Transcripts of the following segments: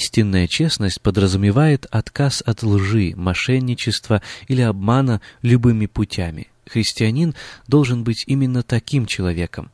Истинная честность подразумевает отказ от лжи, мошенничества или обмана любыми путями. Христианин должен быть именно таким человеком.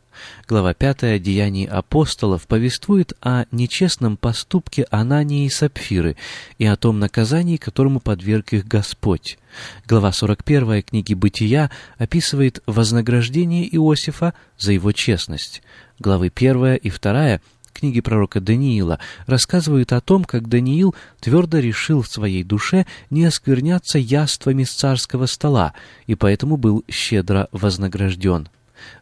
Глава 5 «Деяний апостолов» повествует о нечестном поступке Анании и Сапфиры и о том наказании, которому подверг их Господь. Глава 41 книги «Бытия» описывает вознаграждение Иосифа за его честность. Главы 1 и 2 книги пророка Даниила рассказывают о том, как Даниил твердо решил в своей душе не оскверняться яствами с царского стола, и поэтому был щедро вознагражден.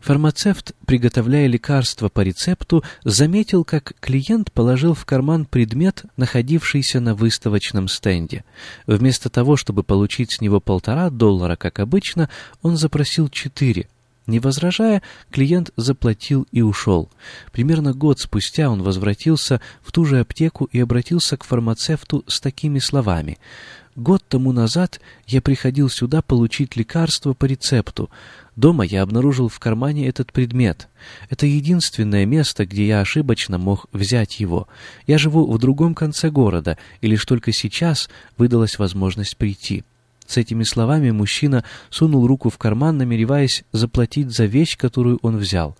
Фармацевт, приготовляя лекарство по рецепту, заметил, как клиент положил в карман предмет, находившийся на выставочном стенде. Вместо того, чтобы получить с него полтора доллара, как обычно, он запросил четыре. Не возражая, клиент заплатил и ушел. Примерно год спустя он возвратился в ту же аптеку и обратился к фармацевту с такими словами. «Год тому назад я приходил сюда получить лекарство по рецепту. Дома я обнаружил в кармане этот предмет. Это единственное место, где я ошибочно мог взять его. Я живу в другом конце города, и лишь только сейчас выдалась возможность прийти». С этими словами мужчина сунул руку в карман, намереваясь заплатить за вещь, которую он взял.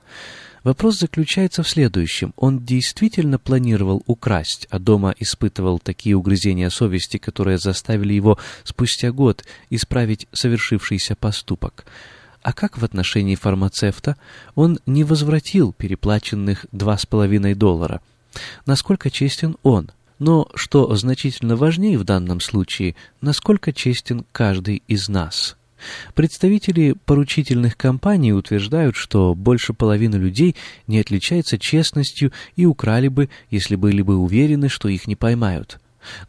Вопрос заключается в следующем. Он действительно планировал украсть, а дома испытывал такие угрызения совести, которые заставили его спустя год исправить совершившийся поступок. А как в отношении фармацевта? Он не возвратил переплаченных два с половиной доллара. Насколько честен он? Но, что значительно важнее в данном случае, насколько честен каждый из нас. Представители поручительных компаний утверждают, что больше половины людей не отличается честностью и украли бы, если были бы уверены, что их не поймают.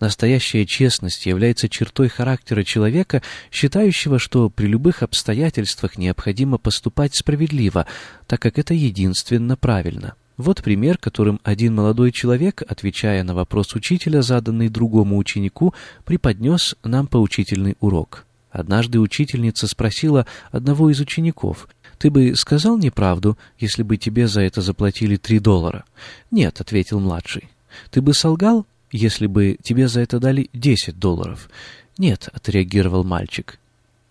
Настоящая честность является чертой характера человека, считающего, что при любых обстоятельствах необходимо поступать справедливо, так как это единственно правильно. Вот пример, которым один молодой человек, отвечая на вопрос учителя, заданный другому ученику, преподнес нам поучительный урок. Однажды учительница спросила одного из учеников, «Ты бы сказал неправду, если бы тебе за это заплатили три доллара?» «Нет», — ответил младший. «Ты бы солгал, если бы тебе за это дали десять долларов?» «Нет», — отреагировал мальчик.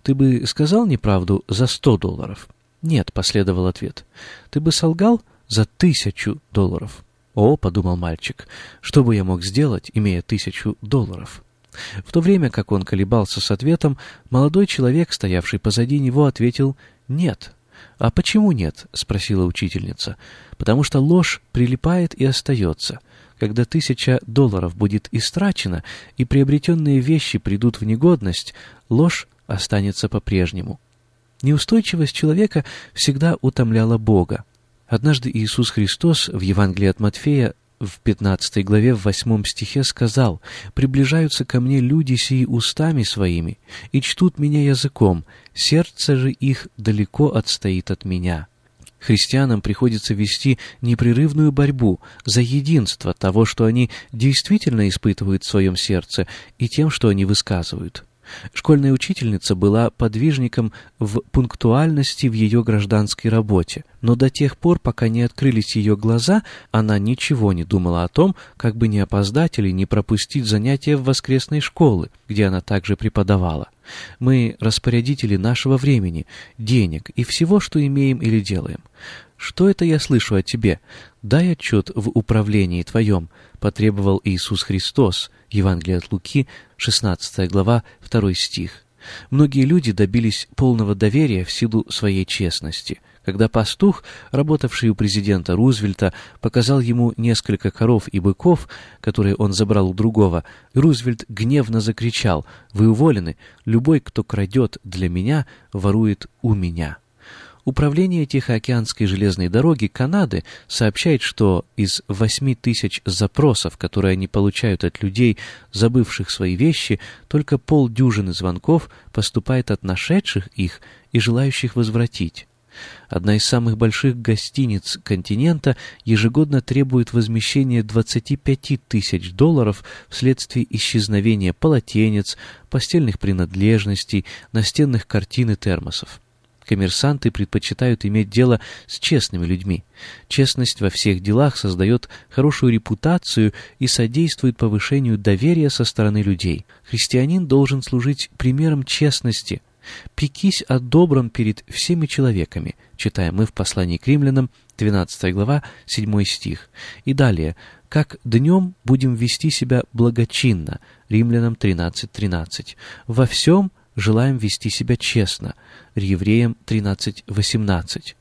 «Ты бы сказал неправду за сто долларов?» «Нет», — последовал ответ. «Ты бы солгал?» За тысячу долларов. «О», — подумал мальчик, — «что бы я мог сделать, имея тысячу долларов?» В то время, как он колебался с ответом, молодой человек, стоявший позади него, ответил «нет». «А почему нет?» — спросила учительница. «Потому что ложь прилипает и остается. Когда тысяча долларов будет истрачена и приобретенные вещи придут в негодность, ложь останется по-прежнему». Неустойчивость человека всегда утомляла Бога. Однажды Иисус Христос в Евангелии от Матфея в 15 главе в 8 стихе сказал «Приближаются ко мне люди сии устами своими и чтут меня языком, сердце же их далеко отстоит от меня». Христианам приходится вести непрерывную борьбу за единство того, что они действительно испытывают в своем сердце, и тем, что они высказывают. Школьная учительница была подвижником в пунктуальности в ее гражданской работе, но до тех пор, пока не открылись ее глаза, она ничего не думала о том, как бы не опоздать или не пропустить занятия в воскресной школы, где она также преподавала. Мы распорядители нашего времени, денег и всего, что имеем или делаем. Что это я слышу о тебе? Дай отчет в управлении твоем, потребовал Иисус Христос. Евангелие от Луки, 16 глава, 2 стих. Многие люди добились полного доверия в силу своей честности. Когда пастух, работавший у президента Рузвельта, показал ему несколько коров и быков, которые он забрал у другого, Рузвельт гневно закричал «Вы уволены! Любой, кто крадет для меня, ворует у меня!» Управление Тихоокеанской железной дороги Канады сообщает, что из 8 тысяч запросов, которые они получают от людей, забывших свои вещи, только полдюжины звонков поступает от нашедших их и желающих возвратить. Одна из самых больших гостиниц континента ежегодно требует возмещения 25 тысяч долларов вследствие исчезновения полотенец, постельных принадлежностей, настенных картин и термосов. Коммерсанты предпочитают иметь дело с честными людьми. Честность во всех делах создает хорошую репутацию и содействует повышению доверия со стороны людей. Христианин должен служить примером честности. «Пекись о добром перед всеми человеками», читаем мы в послании к римлянам, 12 глава, 7 стих. И далее, «Как днем будем вести себя благочинно», римлянам 13.13. 13. «Во всем желаем вести себя честно. Евреям 13.18.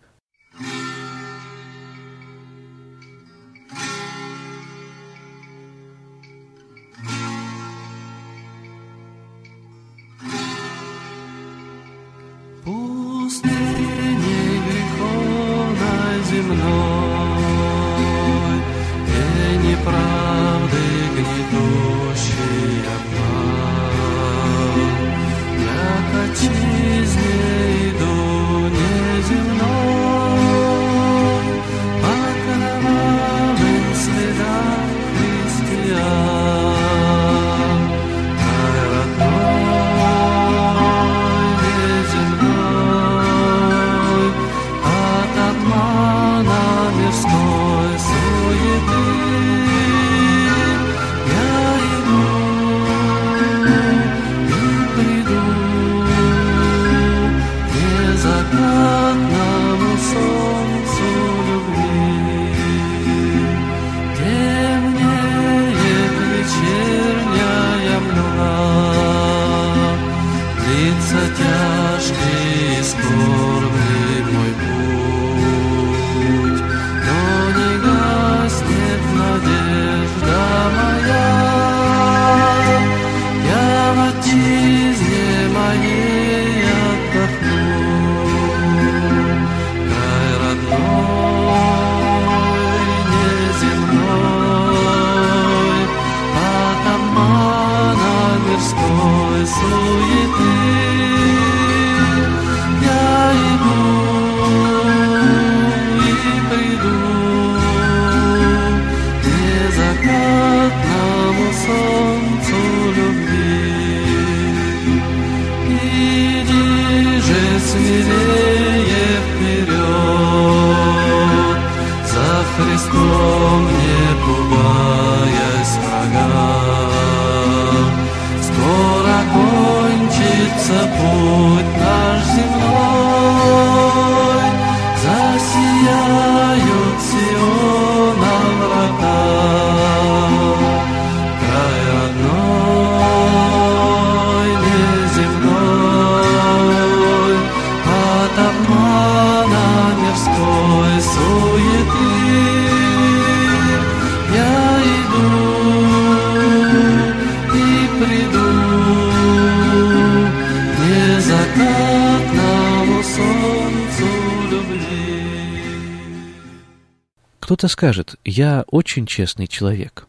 Кто-то скажет, я очень честный человек.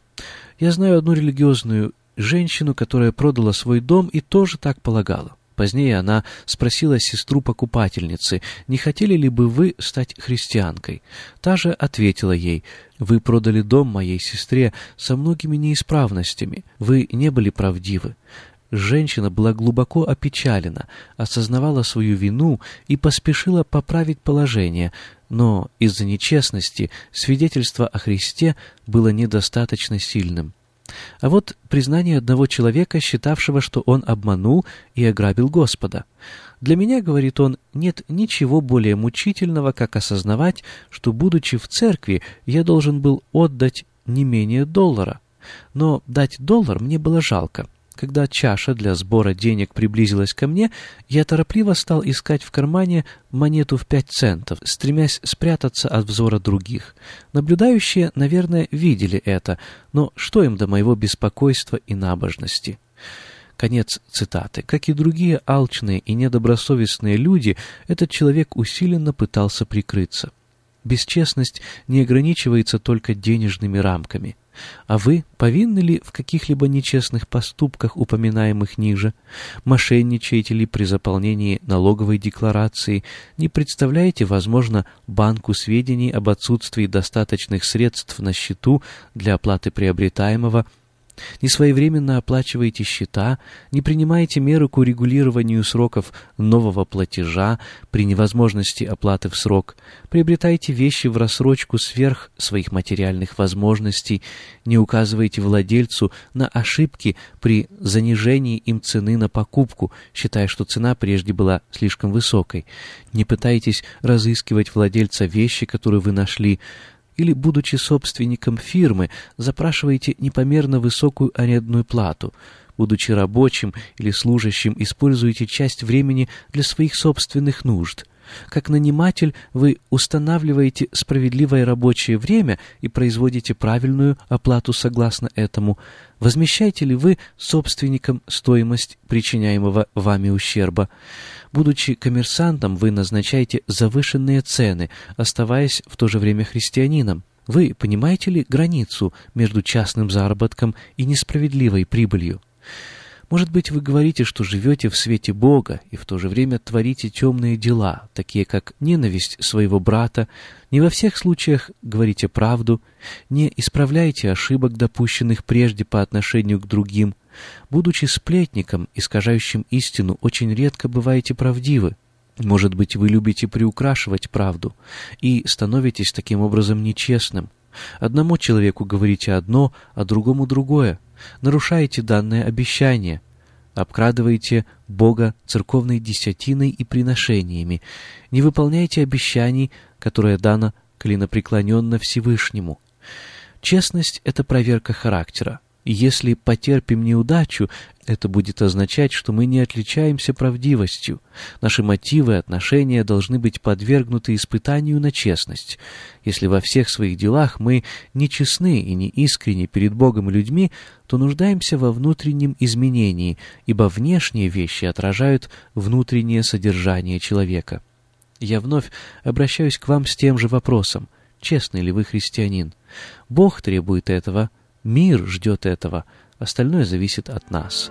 Я знаю одну религиозную женщину, которая продала свой дом и тоже так полагала. Позднее она спросила сестру-покупательницы, не хотели ли бы вы стать христианкой. Та же ответила ей, вы продали дом моей сестре со многими неисправностями, вы не были правдивы. Женщина была глубоко опечалена, осознавала свою вину и поспешила поправить положение, но из-за нечестности свидетельство о Христе было недостаточно сильным. А вот признание одного человека, считавшего, что он обманул и ограбил Господа. Для меня, говорит он, нет ничего более мучительного, как осознавать, что, будучи в церкви, я должен был отдать не менее доллара. Но дать доллар мне было жалко. Когда чаша для сбора денег приблизилась ко мне, я торопливо стал искать в кармане монету в пять центов, стремясь спрятаться от взора других. Наблюдающие, наверное, видели это, но что им до моего беспокойства и набожности? Конец цитаты. Как и другие алчные и недобросовестные люди, этот человек усиленно пытался прикрыться. Бесчестность не ограничивается только денежными рамками. А вы повинны ли в каких-либо нечестных поступках, упоминаемых ниже? Мошенничаете ли при заполнении налоговой декларации? Не представляете, возможно, банку сведений об отсутствии достаточных средств на счету для оплаты приобретаемого – не своевременно оплачиваете счета, не принимаете меры к урегулированию сроков нового платежа при невозможности оплаты в срок, приобретаете вещи в рассрочку сверх своих материальных возможностей, не указываете владельцу на ошибки при занижении им цены на покупку, считая, что цена прежде была слишком высокой, не пытаетесь разыскивать владельца вещи, которую вы нашли, или, будучи собственником фирмы, запрашиваете непомерно высокую арендную плату. Будучи рабочим или служащим, используете часть времени для своих собственных нужд. Как наниматель вы устанавливаете справедливое рабочее время и производите правильную оплату согласно этому. Возмещаете ли вы собственникам стоимость причиняемого вами ущерба? Будучи коммерсантом, вы назначаете завышенные цены, оставаясь в то же время христианином. Вы понимаете ли границу между частным заработком и несправедливой прибылью? Может быть, вы говорите, что живете в свете Бога и в то же время творите темные дела, такие как ненависть своего брата, не во всех случаях говорите правду, не исправляете ошибок, допущенных прежде по отношению к другим, Будучи сплетником, искажающим истину, очень редко бываете правдивы. Может быть, вы любите приукрашивать правду и становитесь таким образом нечестным. Одному человеку говорите одно, а другому другое. Нарушаете данное обещание. Обкрадываете Бога церковной десятиной и приношениями. Не выполняете обещаний, которое дано клинопреклоненно Всевышнему. Честность — это проверка характера. Если потерпим неудачу, это будет означать, что мы не отличаемся правдивостью. Наши мотивы и отношения должны быть подвергнуты испытанию на честность. Если во всех своих делах мы не честны и не искренни перед Богом и людьми, то нуждаемся во внутреннем изменении, ибо внешние вещи отражают внутреннее содержание человека. Я вновь обращаюсь к вам с тем же вопросом. Честный ли вы христианин? Бог требует этого – Мир ждет этого, остальное зависит от нас.